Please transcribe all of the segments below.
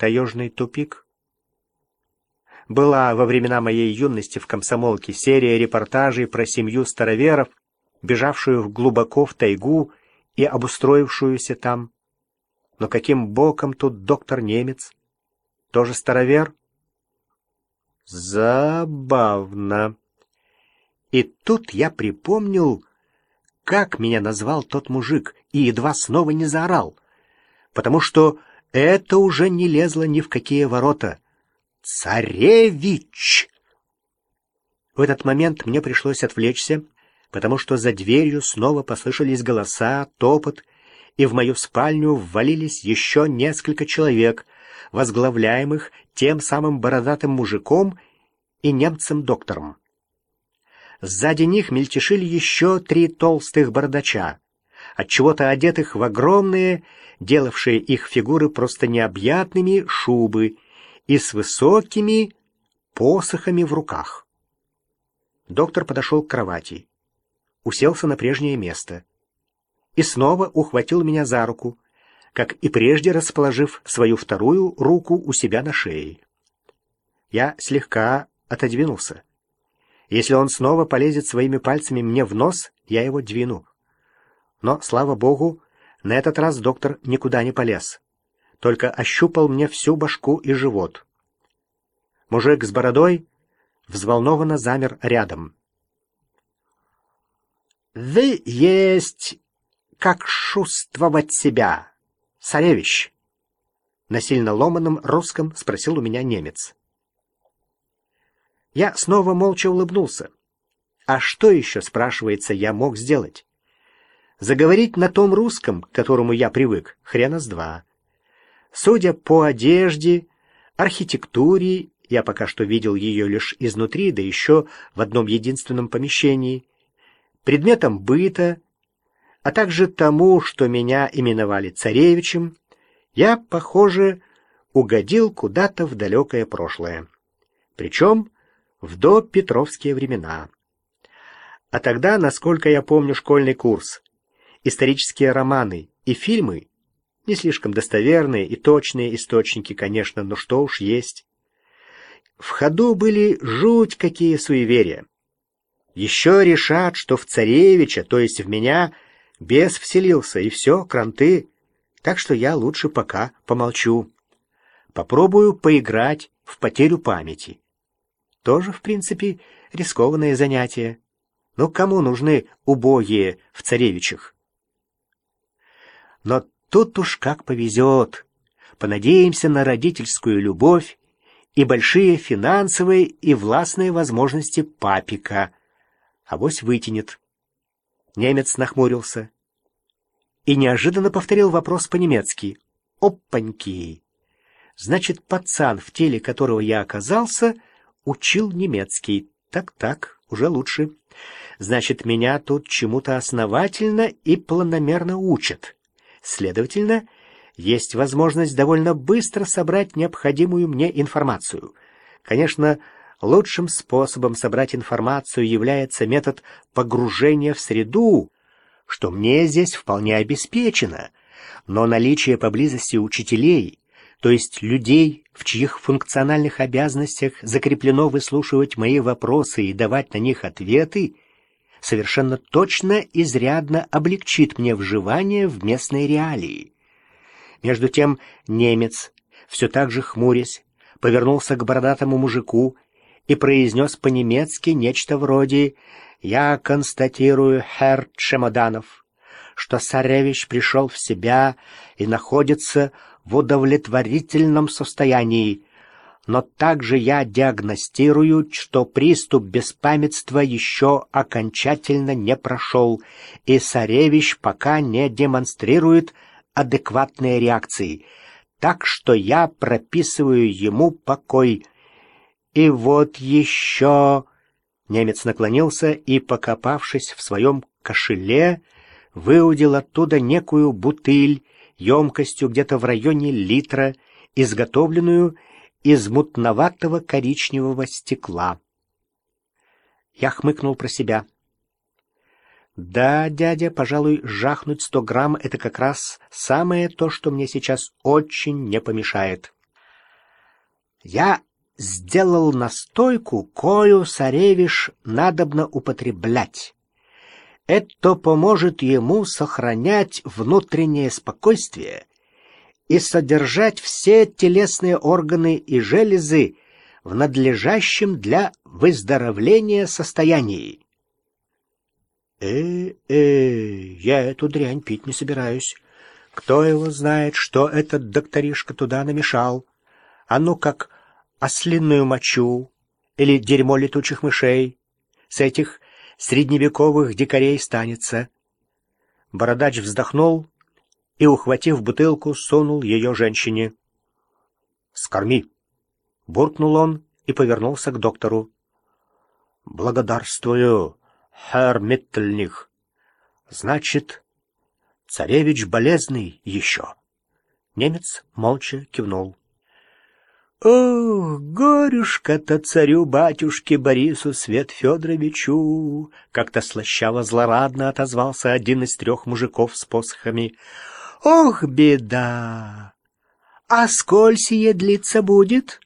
таежный тупик. Была во времена моей юности в комсомолке серия репортажей про семью староверов, бежавшую глубоко в тайгу и обустроившуюся там. Но каким боком тут доктор немец? Тоже старовер? Забавно. И тут я припомнил, как меня назвал тот мужик, и едва снова не заорал, потому что это уже не лезло ни в какие ворота. «Царевич!» В этот момент мне пришлось отвлечься, потому что за дверью снова послышались голоса, топот, и в мою спальню ввалились еще несколько человек, возглавляемых тем самым бородатым мужиком и немцем-доктором. Сзади них мельтешили еще три толстых бородача, отчего-то одетых в огромные, делавшие их фигуры просто необъятными, шубы и с высокими посохами в руках. Доктор подошел к кровати, уселся на прежнее место и снова ухватил меня за руку, как и прежде расположив свою вторую руку у себя на шее. Я слегка отодвинулся. Если он снова полезет своими пальцами мне в нос, я его двину. Но, слава богу, на этот раз доктор никуда не полез. Только ощупал мне всю башку и живот. Мужик с бородой взволнованно замер рядом. «Вы есть как чувствовать себя, царевич?» На сильно ломаном русском спросил у меня немец. Я снова молча улыбнулся. А что еще, спрашивается, я мог сделать? Заговорить на том русском, к которому я привык, хрена с два. Судя по одежде, архитектуре, я пока что видел ее лишь изнутри, да еще в одном единственном помещении, предметом быта, а также тому, что меня именовали царевичем, я, похоже, угодил куда-то в далекое прошлое. Причем в допетровские времена. А тогда, насколько я помню школьный курс, исторические романы и фильмы, не слишком достоверные и точные источники, конечно, но что уж есть. В ходу были жуть какие суеверия. Еще решат, что в царевича, то есть в меня, бес вселился, и все, кранты. Так что я лучше пока помолчу. Попробую поиграть в потерю памяти. Тоже, в принципе, рискованное занятие. Но кому нужны убогие в царевичах? Но тут уж как повезет. Понадеемся на родительскую любовь и большие финансовые и властные возможности папика. Авось вытянет. Немец нахмурился и неожиданно повторил вопрос по-немецки. «Опаньки!» Значит, пацан, в теле которого я оказался — учил немецкий. Так-так, уже лучше. Значит, меня тут чему-то основательно и планомерно учат. Следовательно, есть возможность довольно быстро собрать необходимую мне информацию. Конечно, лучшим способом собрать информацию является метод погружения в среду, что мне здесь вполне обеспечено, но наличие поблизости учителей то есть людей, в чьих функциональных обязанностях закреплено выслушивать мои вопросы и давать на них ответы, совершенно точно изрядно облегчит мне вживание в местные реалии. Между тем немец, все так же хмурясь, повернулся к бородатому мужику и произнес по-немецки нечто вроде «Я констатирую, Херр Чемоданов, что царевич пришел в себя и находится в удовлетворительном состоянии, но также я диагностирую, что приступ беспамятства еще окончательно не прошел, и царевич пока не демонстрирует адекватные реакции, так что я прописываю ему покой. И вот еще... Немец наклонился и, покопавшись в своем кошеле, выудил оттуда некую бутыль емкостью где-то в районе литра, изготовленную из мутноватого коричневого стекла. Я хмыкнул про себя. Да, дядя, пожалуй, жахнуть сто грамм — это как раз самое то, что мне сейчас очень не помешает. Я сделал настойку, кою царевиш надобно употреблять. Это поможет ему сохранять внутреннее спокойствие и содержать все телесные органы и железы в надлежащем для выздоровления состоянии. Э-э, я эту дрянь пить не собираюсь. Кто его знает, что этот докторишка туда намешал? А ну как ослинную мочу или дерьмо летучих мышей с этих средневековых дикарей станется. Бородач вздохнул и, ухватив бутылку, сунул ее женщине. «Скорми!» — буркнул он и повернулся к доктору. «Благодарствую, хэр Миттельних. Значит, царевич болезный еще». Немец молча кивнул. «Ох, горюшка-то царю-батюшке Борису Свет Федоровичу!» Как-то слащаво-злорадно отозвался один из трех мужиков с посохами. Ох, беда! А сколь сие длиться будет?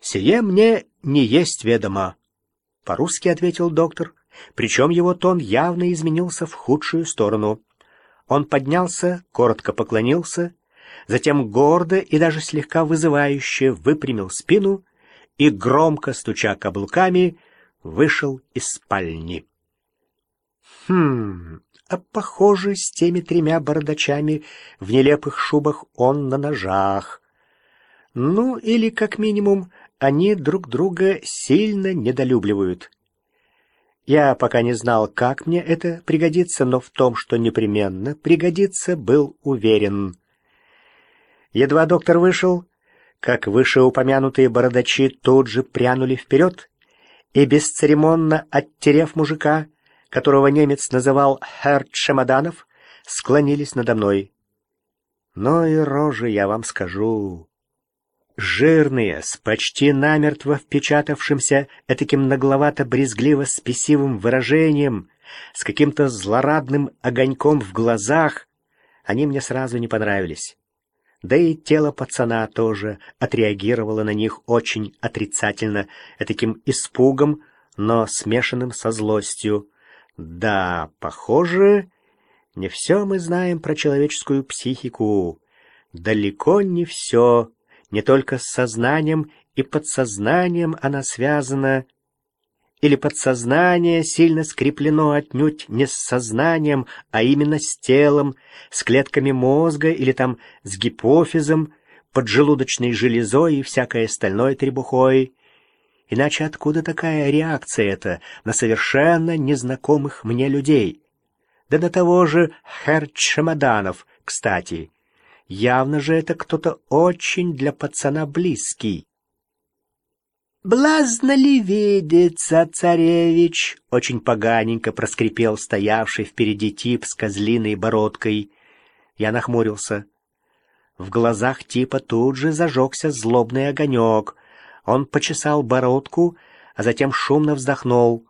Сие мне не есть ведомо, — по-русски ответил доктор, причем его тон явно изменился в худшую сторону. Он поднялся, коротко поклонился, затем гордо и даже слегка вызывающе выпрямил спину и, громко стуча каблуками, вышел из спальни. «Хм, а похоже, с теми тремя бардачами в нелепых шубах он на ножах. Ну, или, как минимум, они друг друга сильно недолюбливают. Я пока не знал, как мне это пригодится, но в том, что непременно пригодится, был уверен. Едва доктор вышел, как вышеупомянутые бородачи тут же прянули вперед и, бесцеремонно оттерев мужика, которого немец называл Херр Шамаданов, склонились надо мной. Но и рожи я вам скажу. Жирные, с почти намертво впечатавшимся этаким нагловато-брезгливо-спесивым выражением, с каким-то злорадным огоньком в глазах, они мне сразу не понравились. Да и тело пацана тоже отреагировало на них очень отрицательно, таким испугом, но смешанным со злостью. Да, похоже, не все мы знаем про человеческую психику. Далеко не все. Не только с сознанием и подсознанием она связана. Или подсознание сильно скреплено отнюдь не с сознанием, а именно с телом, с клетками мозга или там с гипофизом, поджелудочной железой и всякой остальной требухой. Иначе откуда такая реакция эта на совершенно незнакомых мне людей? Да на того же Хер Чемоданов, кстати. Явно же это кто-то очень для пацана близкий. «Блазно ли видится, царевич?» — очень поганенько проскрипел стоявший впереди тип с козлиной бородкой. Я нахмурился. В глазах типа тут же зажегся злобный огонек. Он почесал бородку, а затем шумно вздохнул.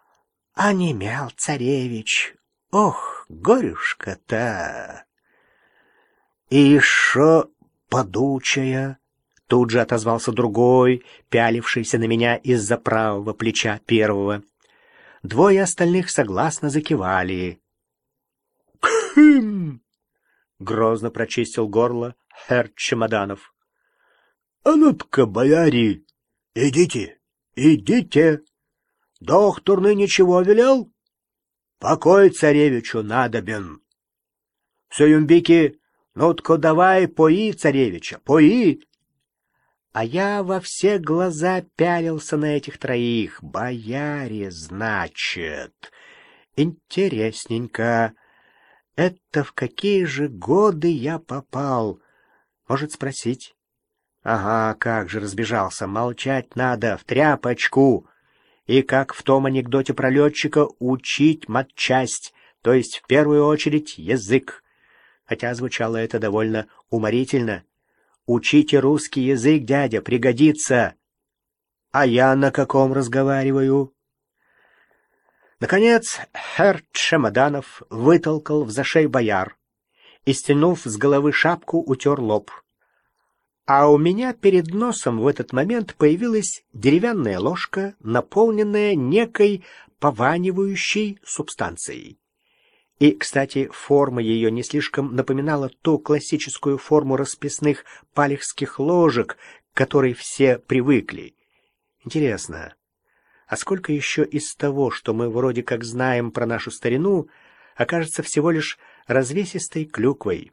— Онемел царевич! Ох, горюшка-то! — И шо подучая? — тут же отозвался другой, пялившийся на меня из-за правого плеча первого. Двое остальных согласно закивали. «Кхм!» — грозно прочистил горло Хер Чемоданов. А ну-ка, бояре, идите, идите. Доктор ничего велел? Покой царевичу надобен. Союмбики, ну-ка давай пои царевича, пои. А я во все глаза пялился на этих троих. Бояре, значит. Интересненько. Это в какие же годы я попал? Может спросить? Ага, как же разбежался, молчать надо, в тряпочку. И как в том анекдоте про летчика, учить матчасть, то есть в первую очередь язык. Хотя звучало это довольно уморительно. Учите русский язык, дядя, пригодится. А я на каком разговариваю? Наконец, хер Чемоданов вытолкал в зашей бояр и, стянув с головы шапку, утер лоб. А у меня перед носом в этот момент появилась деревянная ложка, наполненная некой пованивающей субстанцией. И, кстати, форма ее не слишком напоминала ту классическую форму расписных палехских ложек, к которой все привыкли. Интересно, а сколько еще из того, что мы вроде как знаем про нашу старину, окажется всего лишь развесистой клюквой?